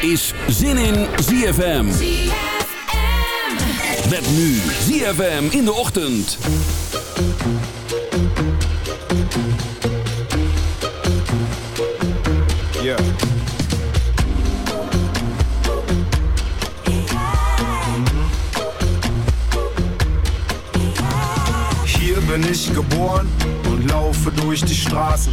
Is Zin in ZFM. Met nu ZFM in de ochtend. Yeah. Hier bin ich geboren und laufe durch die Straßen.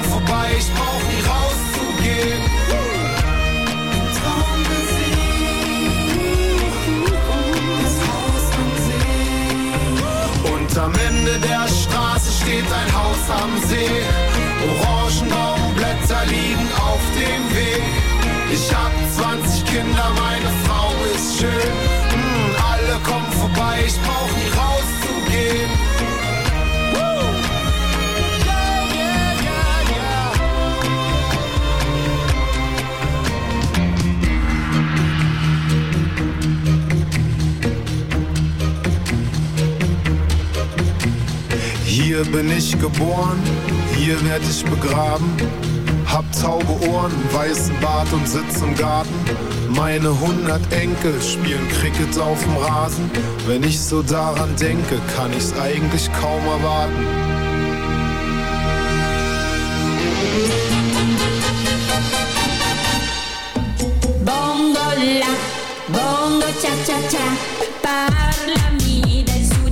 Hier bin ich geboren, hier werd ich begraben. Hab taube Ohren, weißen Bart und sitz im Garten. Meine hundert Enkel spielen Cricket auf dem Rasen. Wenn ich so daran denke, kann ich's eigentlich kaum erwarten. Bongo la, bongo cha cha cha, parlami del Sud.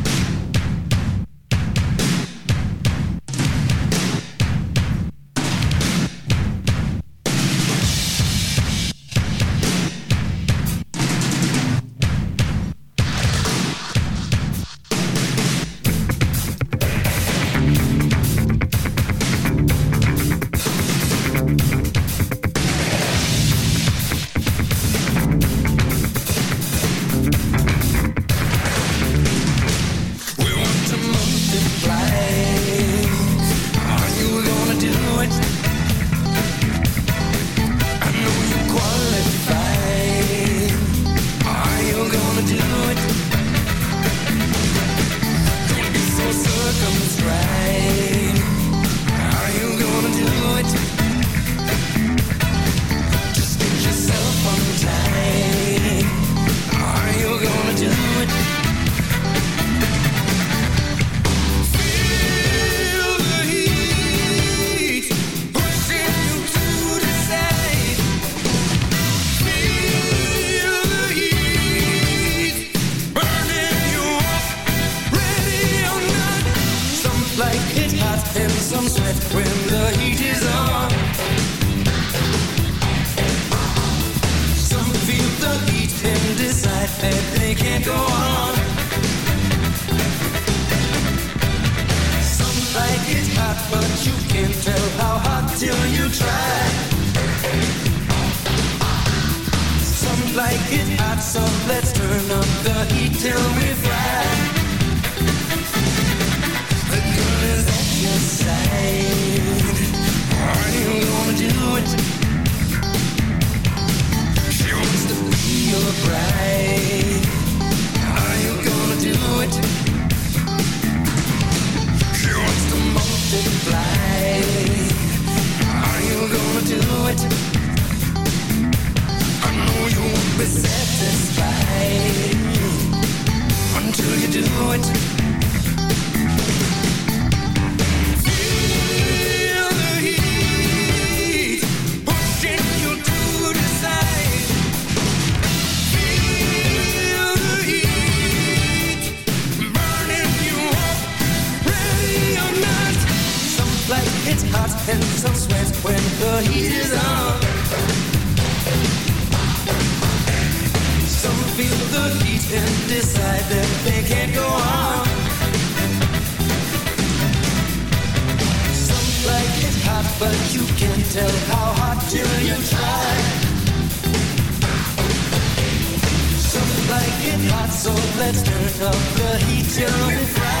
strength. tell how hard till you try. Some like it hot, so let's turn up the heat till we fry.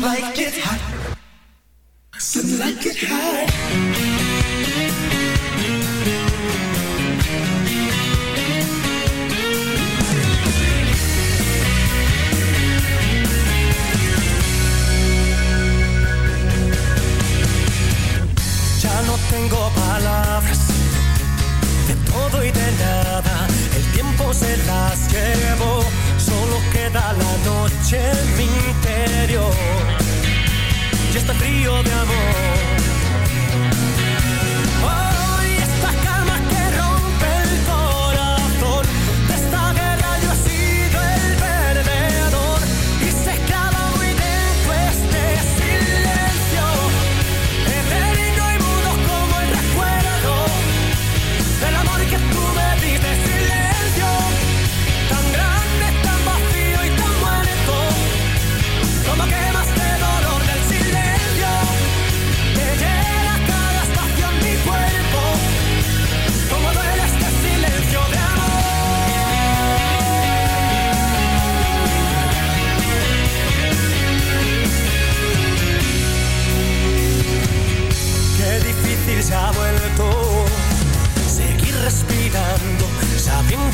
Hot. Ya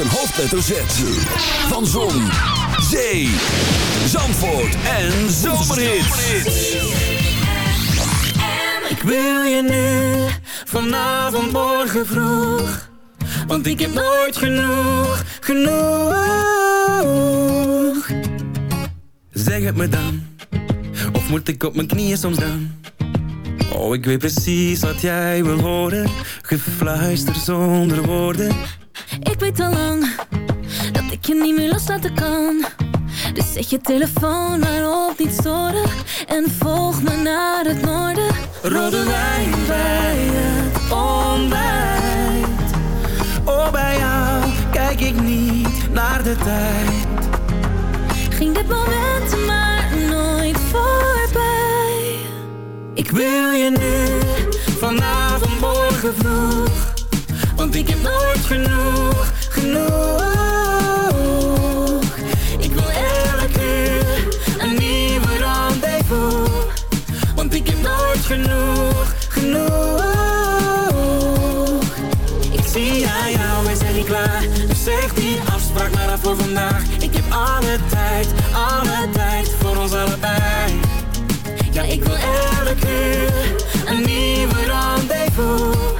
Een hoofdletter Z. Van Zon, Zee, Zandvoort en Zomerhits. Ik wil je nu, vanavond, morgen vroeg. Want ik heb nooit genoeg, genoeg. Zeg het me dan, of moet ik op mijn knieën soms dan? Oh, ik weet precies wat jij wil horen, gefluister zonder woorden. Ik weet al lang dat ik je niet meer loslaten kan. Dus zet je telefoon maar op niet storen. En volg me naar het noorden. Rode wijn bij het ontbijt. Oh, bij jou kijk ik niet naar de tijd. Ging dit moment maar nooit voorbij. Ik wil je nu, vanavond, morgen vroeg. Want ik heb nooit genoeg, genoeg. Ik wil elke uur een nieuwe rendezvous. Want ik heb nooit genoeg, genoeg. Ik zie aan jou, we zijn niet klaar. Dus zeg die afspraak maar voor vandaag Ik heb alle tijd, alle tijd voor ons allebei Ja, ik wil elke uur een nieuwe rendezvous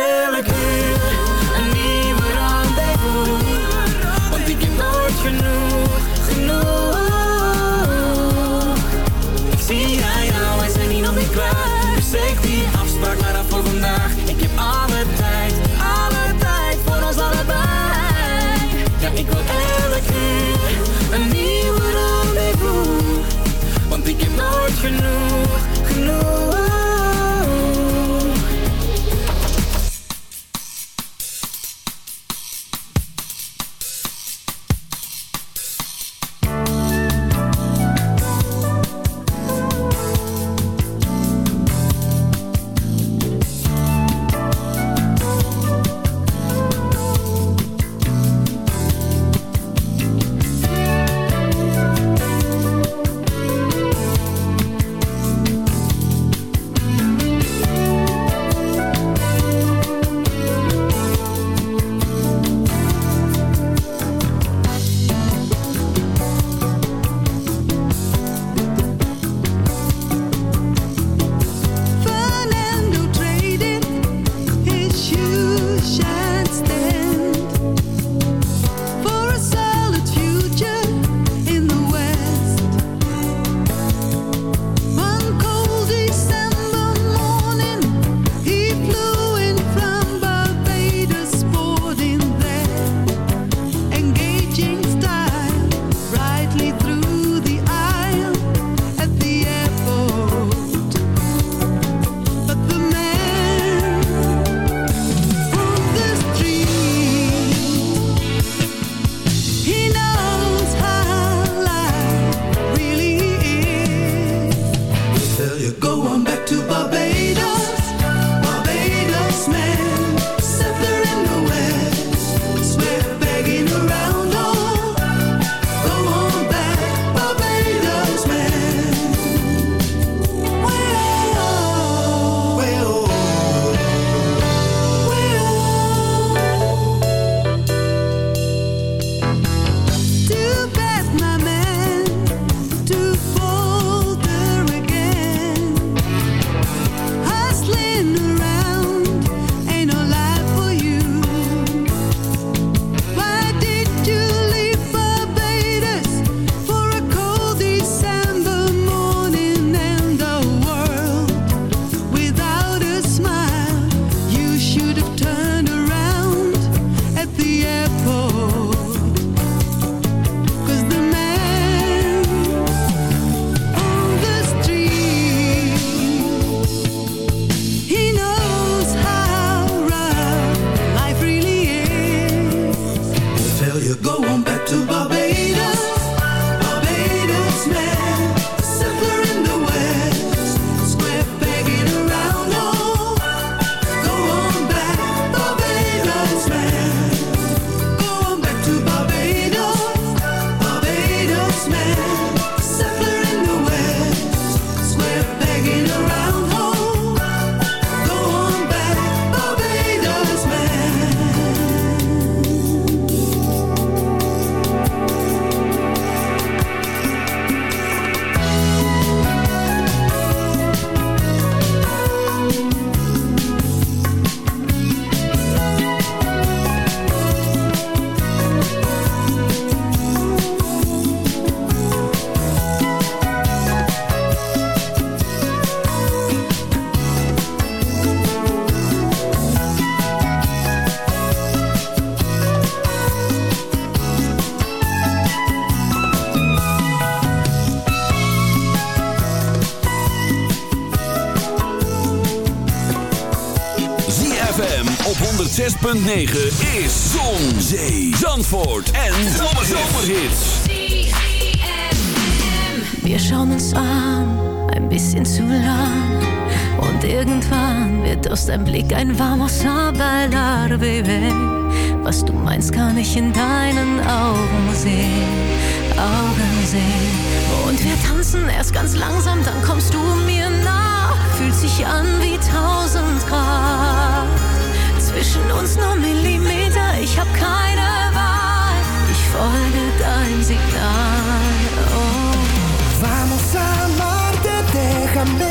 is Zon, Zee, Zandvoort en Zomerhits. Wir schauen uns an, ein bisschen zu lang. Und irgendwann wird aus deinem Blick ein warmes Bailar, Baby. Was du meinst, kann ich in deinen Augen sehen, Augen sehen. Und wir tanzen erst ganz langsam, dann kommst du mir nah. Fühlt sich an wie tausend Grad. Zwischen uns nur Millimeter, ich hab keine Wahl. Ich folge deinem Signal. Oh. Vamos a amarte, déjame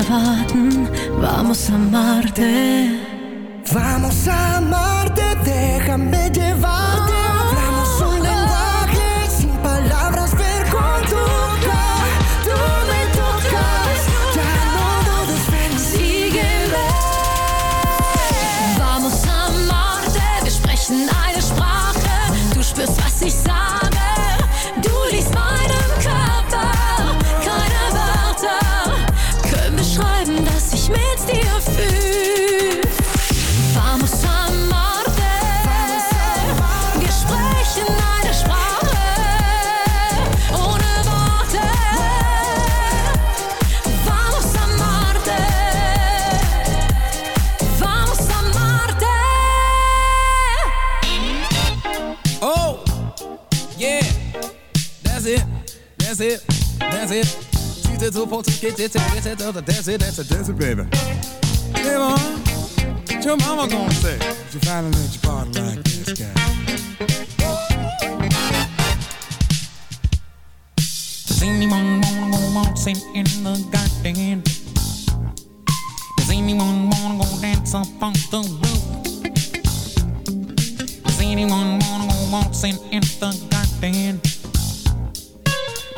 Ich kann nicht mehr warten. Vamos a amarte. Vamos a amarte, déjame llevarte. The two folks get it, that's it, that's it, that's it, that's it, baby. Hey, mom, what your mama gonna say? if You finally let your body like this guy. Does anyone wanna go waltzing in the garden? Does anyone wanna go dance up on the roof? Does anyone wanna go waltzing in the garden?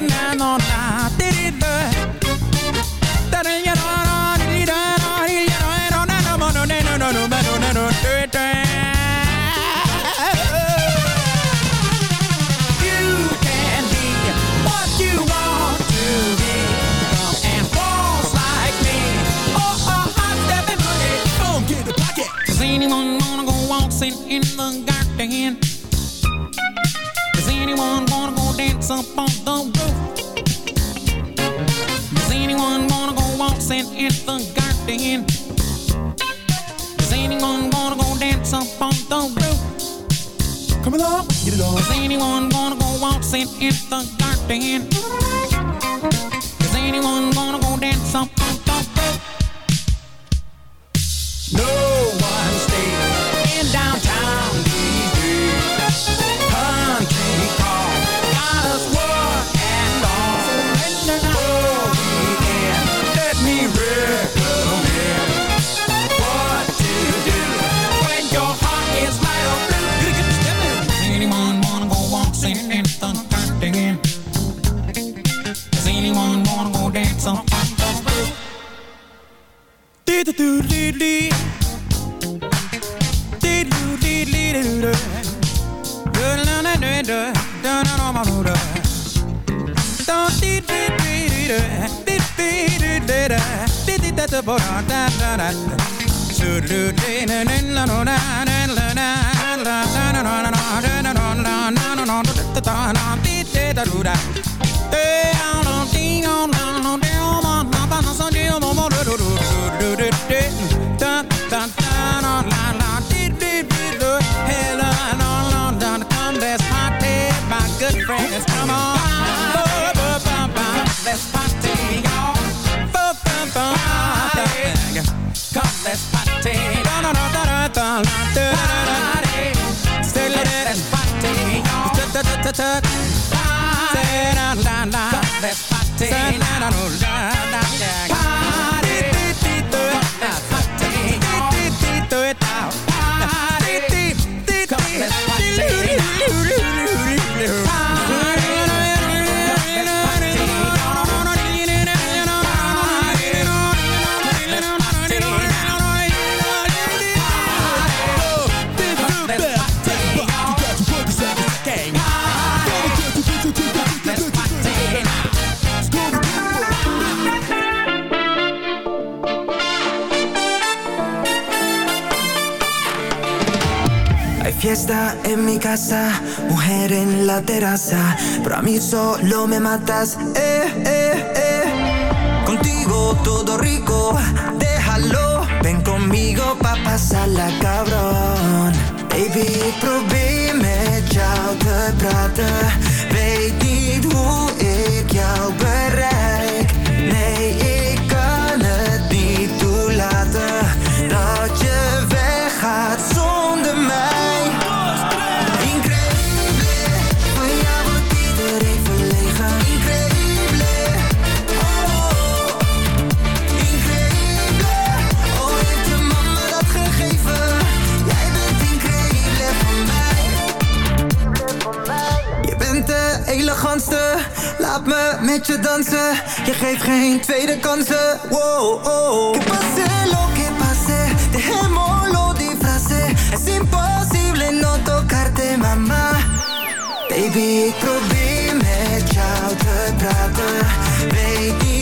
nine on nine Does anyone wanna go waltzing in the garden? da da da all night. Party. Say let party on. Say la la la. Say la la. fiesta en mi casa, mujer en la terraza, pero a mí solo me matas, eh, eh, eh. Contigo todo rico, déjalo, ven conmigo pa' pasarla cabrón. Baby, probeer jou te praten, weet niet hoe ik jou bereik, nee met je dansen. Je geeft geen tweede kansen. Wow, oh. Que pase lo que pase, dejémoslo de frase. Es imposible no tocarte, mama. Baby, probeer met jou te praten. baby.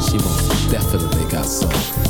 She most definitely got soul.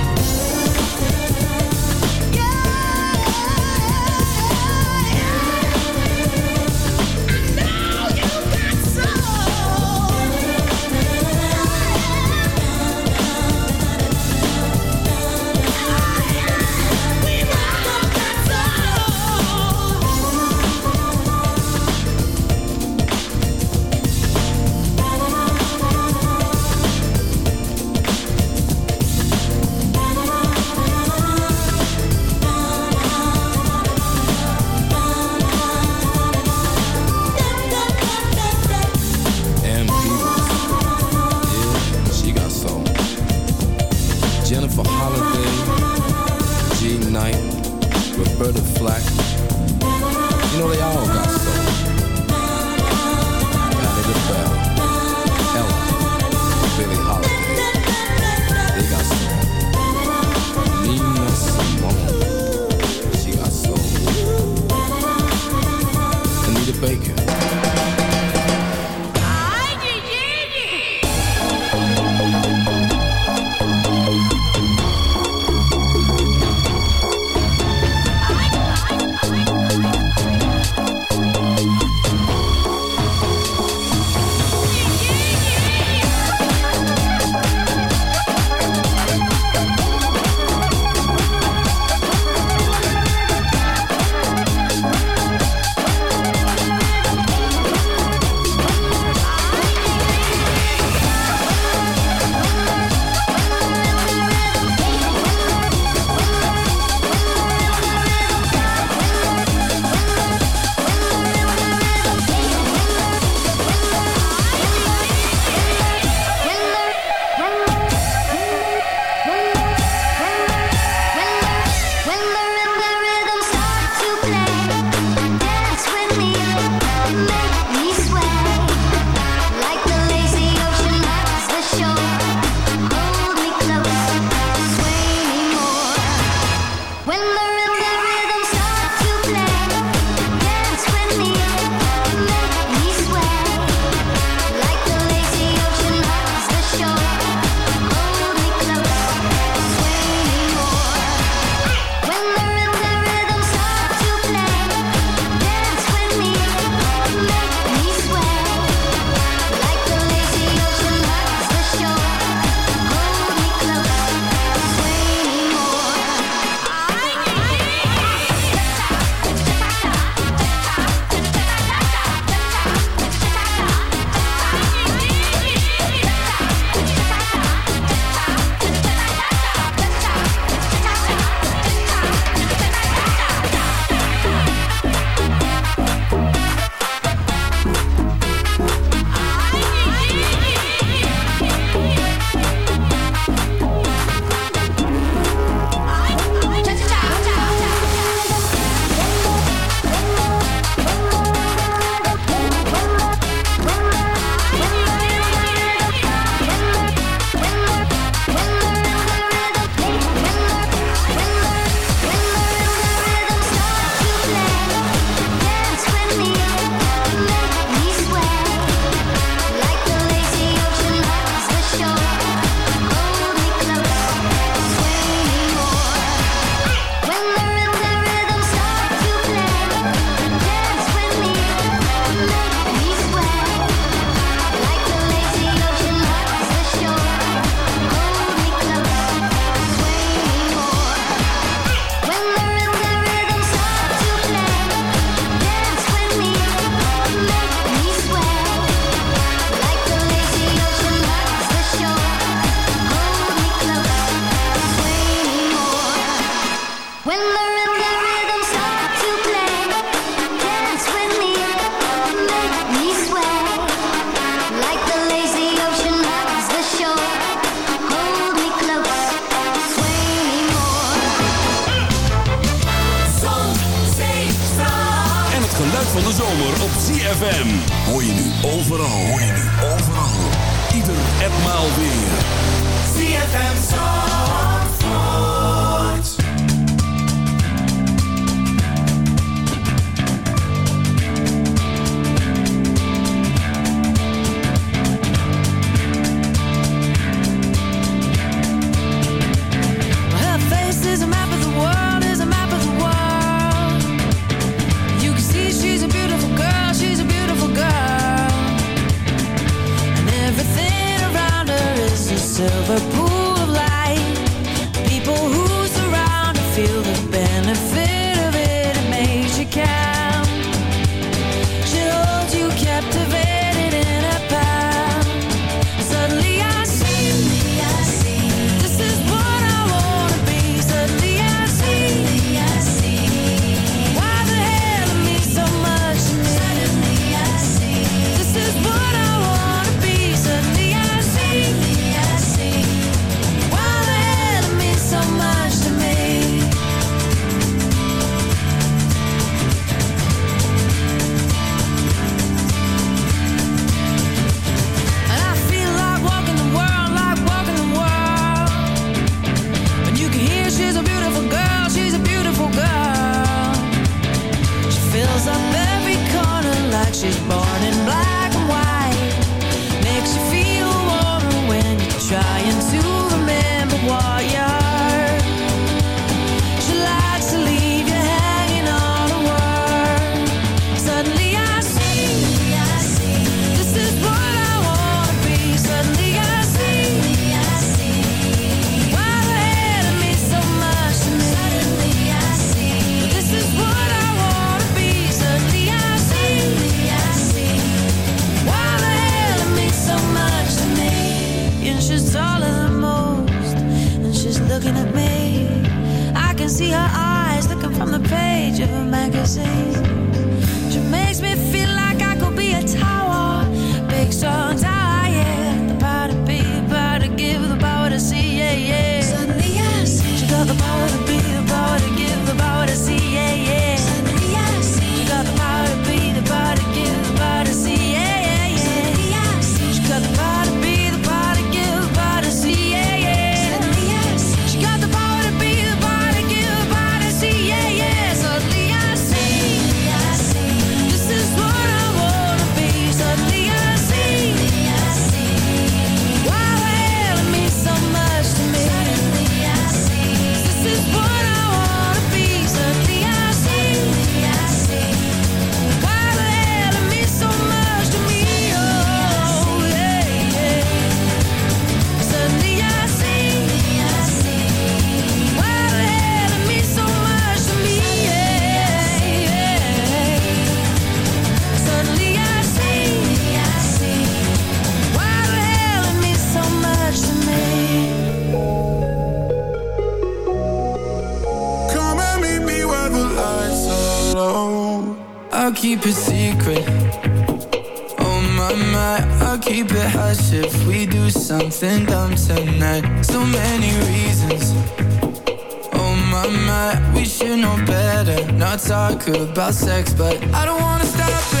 keep it hush if we do something dumb tonight. So many reasons. Oh my, my We should know better. Not talk about sex But I don't wanna stop it.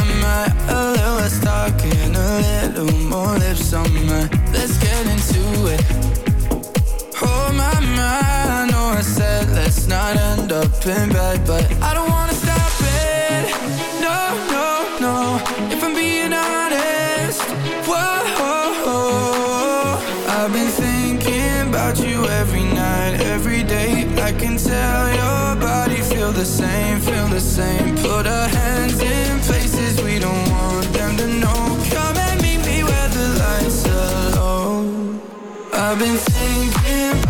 I'm a little less and a little more lips on my Let's get into it Hold my mind, I know I said let's not end up in bed But I don't wanna stop it, no, no, no If I'm being honest, whoa I've been thinking about you every night, every day I can tell your body feel the same, feel the same Put our hands in place. I've been thinking